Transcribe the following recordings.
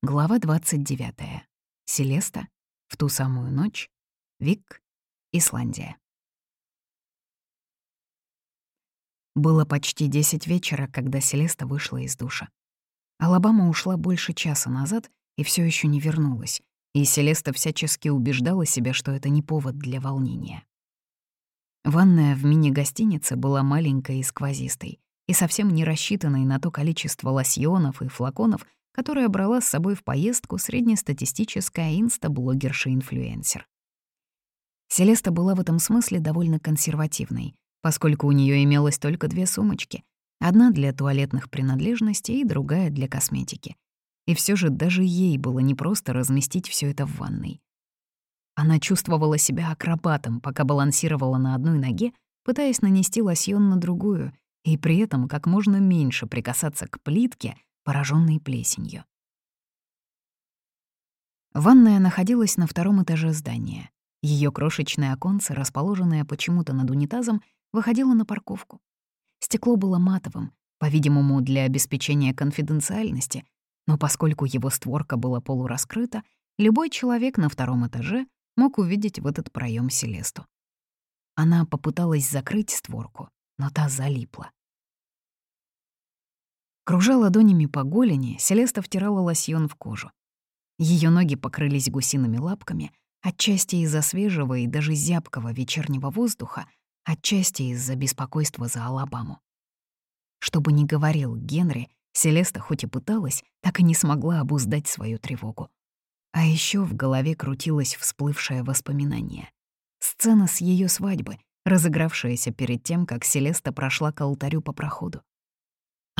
Глава 29. Селеста. В ту самую ночь. Вик. Исландия. Было почти 10 вечера, когда Селеста вышла из душа. Алабама ушла больше часа назад и все еще не вернулась, и Селеста всячески убеждала себя, что это не повод для волнения. Ванная в мини-гостинице была маленькой и сквозистой, и совсем не рассчитанной на то количество лосьонов и флаконов, которая брала с собой в поездку среднестатистическая инста-блогерша-инфлюенсер. Селеста была в этом смысле довольно консервативной, поскольку у нее имелось только две сумочки, одна для туалетных принадлежностей и другая для косметики. И все же даже ей было непросто разместить все это в ванной. Она чувствовала себя акробатом, пока балансировала на одной ноге, пытаясь нанести лосьон на другую, и при этом как можно меньше прикасаться к плитке — пораженный плесенью. Ванная находилась на втором этаже здания. Ее крошечное оконце, расположенное почему-то над унитазом, выходило на парковку. Стекло было матовым, по-видимому, для обеспечения конфиденциальности, но поскольку его створка была полураскрыта, любой человек на втором этаже мог увидеть в этот проем Селесту. Она попыталась закрыть створку, но та залипла. Кружа ладонями по голени, Селеста втирала лосьон в кожу. Ее ноги покрылись гусиными лапками, отчасти из-за свежего и даже зябкого вечернего воздуха, отчасти из-за беспокойства за Алабаму. Что бы ни говорил Генри, Селеста хоть и пыталась, так и не смогла обуздать свою тревогу. А еще в голове крутилось всплывшее воспоминание. Сцена с ее свадьбы, разыгравшаяся перед тем, как Селеста прошла к алтарю по проходу.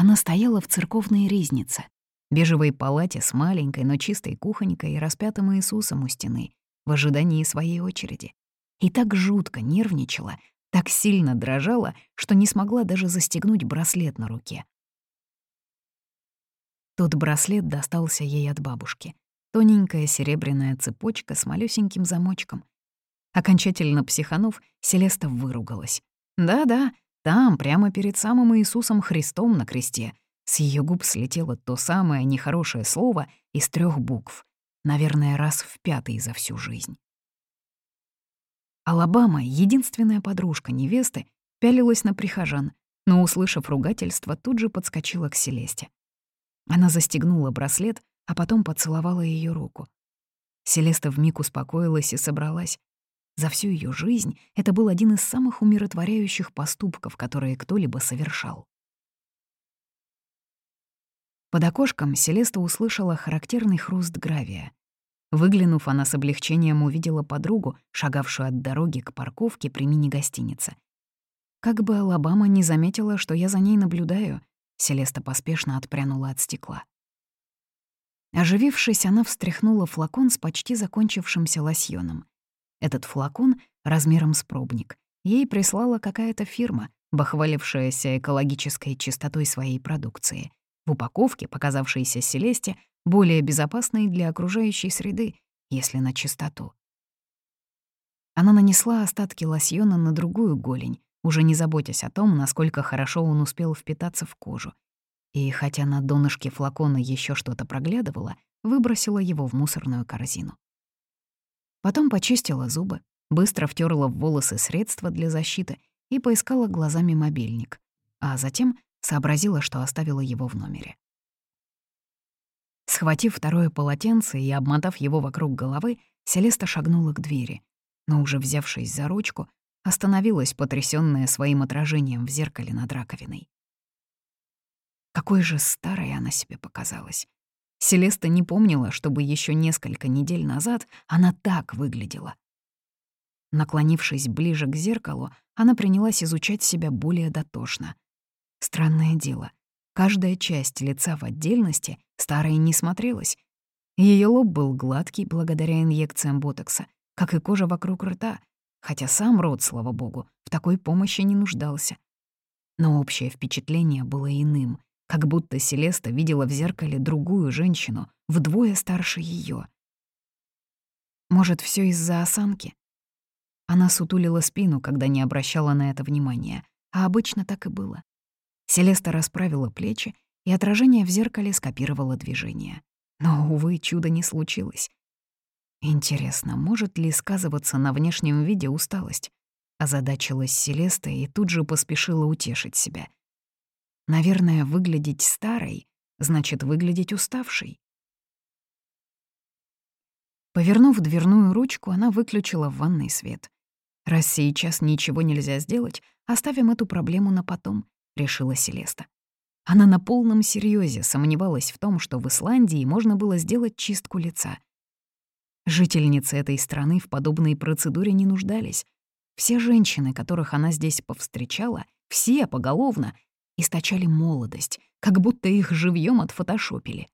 Она стояла в церковной ризнице, бежевой палате с маленькой, но чистой кухонькой и распятым Иисусом у стены, в ожидании своей очереди. И так жутко нервничала, так сильно дрожала, что не смогла даже застегнуть браслет на руке. Тот браслет достался ей от бабушки. Тоненькая серебряная цепочка с малюсеньким замочком. Окончательно психанув, Селеста выругалась. Да-да, там, прямо перед самым Иисусом Христом на кресте, с ее губ слетело то самое нехорошее слово из трех букв, наверное, раз в пятый за всю жизнь. Алабама, единственная подружка невесты, пялилась на прихожан, но, услышав ругательство, тут же подскочила к Селесте. Она застегнула браслет, а потом поцеловала ее руку. Селеста вмиг успокоилась и собралась. За всю ее жизнь это был один из самых умиротворяющих поступков, которые кто-либо совершал. Под окошком Селеста услышала характерный хруст гравия. Выглянув, она с облегчением увидела подругу, шагавшую от дороги к парковке при мини-гостинице. Как бы Алабама не заметила, что я за ней наблюдаю, Селеста поспешно отпрянула от стекла. Оживившись, она встряхнула флакон с почти закончившимся лосьоном. Этот флакон размером с пробник ей прислала какая-то фирма, бахвалившаяся экологической чистотой своей продукции, в упаковке, показавшейся Селесте, более безопасной для окружающей среды, если на чистоту. Она нанесла остатки лосьона на другую голень, уже не заботясь о том, насколько хорошо он успел впитаться в кожу. И хотя на донышке флакона еще что-то проглядывало, выбросила его в мусорную корзину. Потом почистила зубы, быстро втерла в волосы средства для защиты и поискала глазами мобильник, а затем сообразила, что оставила его в номере. Схватив второе полотенце и обмотав его вокруг головы, Селеста шагнула к двери, но уже взявшись за ручку, остановилась, потрясённая своим отражением в зеркале над раковиной. Какой же старой она себе показалась. Селеста не помнила, чтобы еще несколько недель назад она так выглядела. Наклонившись ближе к зеркалу, она принялась изучать себя более дотошно. Странное дело, каждая часть лица в отдельности старой не смотрелась. Ее лоб был гладкий благодаря инъекциям ботокса, как и кожа вокруг рта, хотя сам рот, слава богу, в такой помощи не нуждался. Но общее впечатление было иным — как будто Селеста видела в зеркале другую женщину, вдвое старше ее. Может, все из-за осанки? Она сутулила спину, когда не обращала на это внимания, а обычно так и было. Селеста расправила плечи, и отражение в зеркале скопировало движение. Но, увы, чуда не случилось. Интересно, может ли сказываться на внешнем виде усталость? Озадачилась Селеста и тут же поспешила утешить себя. Наверное, выглядеть старой значит выглядеть уставшей. Повернув дверную ручку, она выключила в ванной свет. «Раз сейчас ничего нельзя сделать, оставим эту проблему на потом», — решила Селеста. Она на полном серьезе сомневалась в том, что в Исландии можно было сделать чистку лица. Жительницы этой страны в подобной процедуре не нуждались. Все женщины, которых она здесь повстречала, все поголовно, источали молодость, как будто их живьем отфотошопили.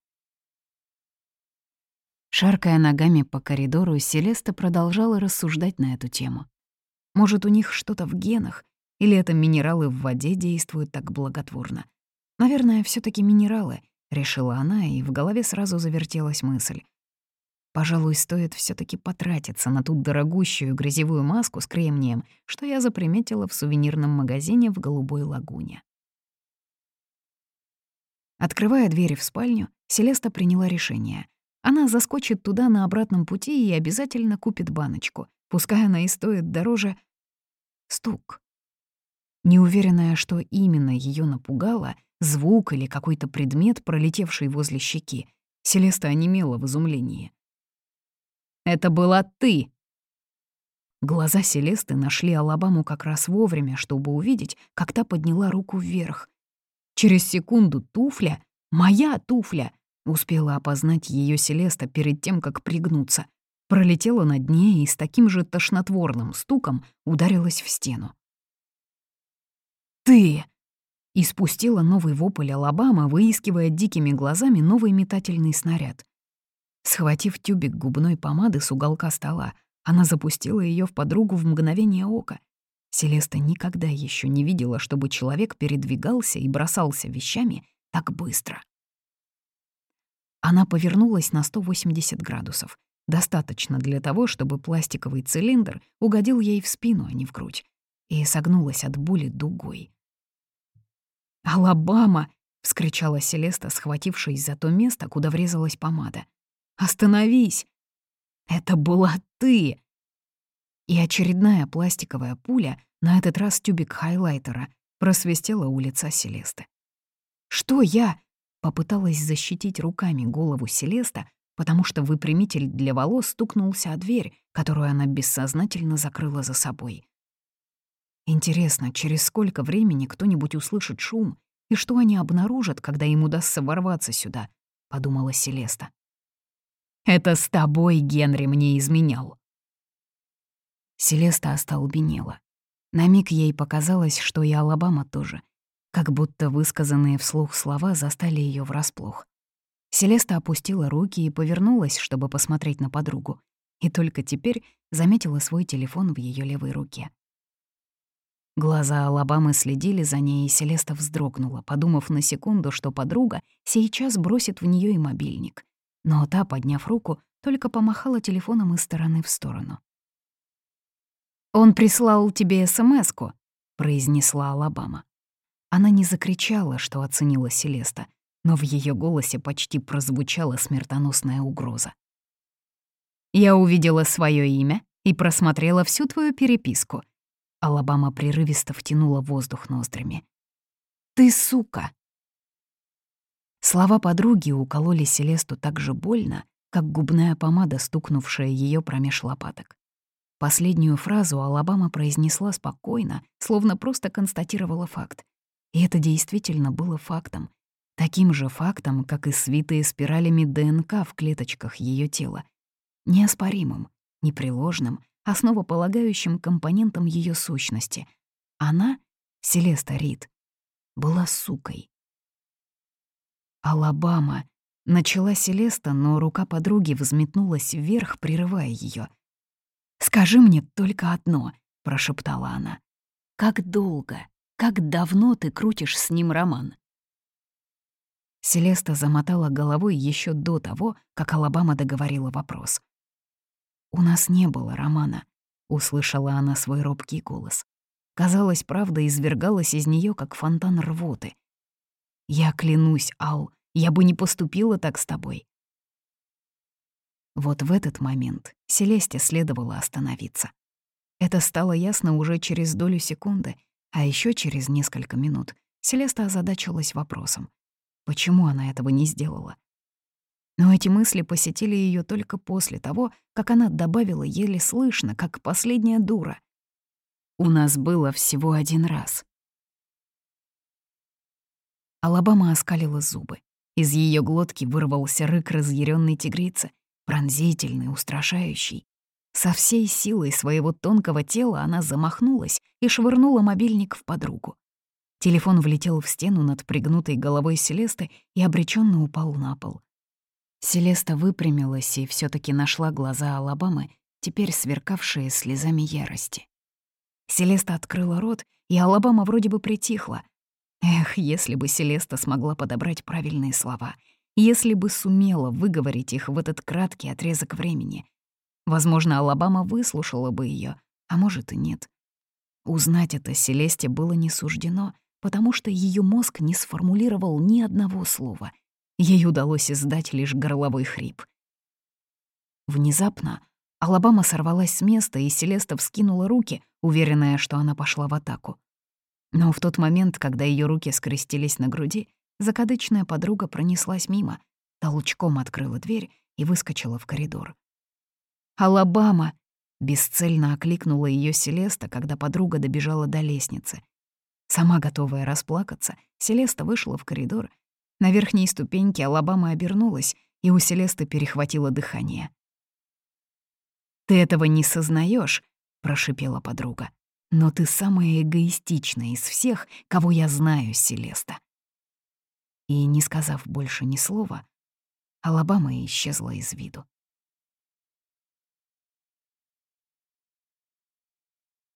Шаркая ногами по коридору, Селеста продолжала рассуждать на эту тему. Может, у них что-то в генах, или это минералы в воде действуют так благотворно. Наверное, все таки минералы, решила она, и в голове сразу завертелась мысль. Пожалуй, стоит все таки потратиться на ту дорогущую грязевую маску с кремнием, что я заприметила в сувенирном магазине в Голубой лагуне. Открывая двери в спальню, Селеста приняла решение. Она заскочит туда на обратном пути и обязательно купит баночку, пускай она и стоит дороже. Стук. Неуверенная, что именно ее напугало, звук или какой-то предмет, пролетевший возле щеки, Селеста онемела в изумлении. «Это была ты!» Глаза Селесты нашли Алабаму как раз вовремя, чтобы увидеть, как та подняла руку вверх. Через секунду туфля, моя туфля, Успела опознать ее Селеста перед тем, как пригнуться. Пролетела над ней и с таким же тошнотворным стуком ударилась в стену. «Ты!» И спустила новый вопль Алабама, выискивая дикими глазами новый метательный снаряд. Схватив тюбик губной помады с уголка стола, она запустила ее в подругу в мгновение ока. Селеста никогда еще не видела, чтобы человек передвигался и бросался вещами так быстро. Она повернулась на 180 градусов. Достаточно для того, чтобы пластиковый цилиндр угодил ей в спину, а не в грудь. И согнулась от боли дугой. «Алабама!» — вскричала Селеста, схватившись за то место, куда врезалась помада. «Остановись! Это была ты!» И очередная пластиковая пуля, на этот раз тюбик хайлайтера, просвистела у лица Селесты. «Что я?» Попыталась защитить руками голову Селеста, потому что выпрямитель для волос стукнулся о дверь, которую она бессознательно закрыла за собой. Интересно, через сколько времени кто-нибудь услышит шум, и что они обнаружат, когда им удастся ворваться сюда, — подумала Селеста. «Это с тобой Генри мне изменял». Селеста остолбенела. На миг ей показалось, что и Алабама тоже — как будто высказанные вслух слова застали ее врасплох. Селеста опустила руки и повернулась, чтобы посмотреть на подругу, и только теперь заметила свой телефон в ее левой руке. Глаза Алабамы следили за ней, и Селеста вздрогнула, подумав на секунду, что подруга сейчас бросит в нее и мобильник. Но та, подняв руку, только помахала телефоном из стороны в сторону. «Он прислал тебе СМС-ку», — произнесла Алабама. Она не закричала, что оценила Селеста, но в ее голосе почти прозвучала смертоносная угроза. «Я увидела свое имя и просмотрела всю твою переписку». Алабама прерывисто втянула воздух ноздрями. «Ты сука!» Слова подруги укололи Селесту так же больно, как губная помада, стукнувшая ее промеж лопаток. Последнюю фразу Алабама произнесла спокойно, словно просто констатировала факт. И это действительно было фактом. Таким же фактом, как и свитые спиралями ДНК в клеточках ее тела. Неоспоримым, непреложным, основополагающим компонентом ее сущности. Она, Селеста Рид, была сукой. «Алабама», — начала Селеста, но рука подруги взметнулась вверх, прерывая ее. «Скажи мне только одно», — прошептала она. «Как долго как давно ты крутишь с ним роман?» Селеста замотала головой еще до того, как Алабама договорила вопрос. «У нас не было романа», — услышала она свой робкий голос. Казалось, правда извергалась из нее, как фонтан рвоты. «Я клянусь, Ал, я бы не поступила так с тобой». Вот в этот момент Селесте следовало остановиться. Это стало ясно уже через долю секунды, а еще через несколько минут Селеста озадачилась вопросом. Почему она этого не сделала? Но эти мысли посетили ее только после того, как она добавила еле слышно, как последняя дура. «У нас было всего один раз». Алабама оскалила зубы. Из ее глотки вырвался рык разъяренной тигрицы, пронзительный, устрашающий. Со всей силой своего тонкого тела она замахнулась и швырнула мобильник в подругу. Телефон влетел в стену над пригнутой головой Селесты и обреченно упал на пол. Селеста выпрямилась и все таки нашла глаза Алабамы, теперь сверкавшие слезами ярости. Селеста открыла рот, и Алабама вроде бы притихла. Эх, если бы Селеста смогла подобрать правильные слова, если бы сумела выговорить их в этот краткий отрезок времени. Возможно, Алабама выслушала бы ее, а может и нет. Узнать это Селесте было не суждено, потому что ее мозг не сформулировал ни одного слова — Ей удалось издать лишь горловой хрип. Внезапно Алабама сорвалась с места, и Селеста вскинула руки, уверенная, что она пошла в атаку. Но в тот момент, когда ее руки скрестились на груди, закадычная подруга пронеслась мимо, толчком открыла дверь и выскочила в коридор. «Алабама!» — бесцельно окликнула ее Селеста, когда подруга добежала до лестницы. Сама готовая расплакаться, Селеста вышла в коридор на верхней ступеньке Алабама обернулась, и у Селесты перехватило дыхание. «Ты этого не сознаешь, прошипела подруга. «Но ты самая эгоистичная из всех, кого я знаю, Селеста». И, не сказав больше ни слова, Алабама исчезла из виду.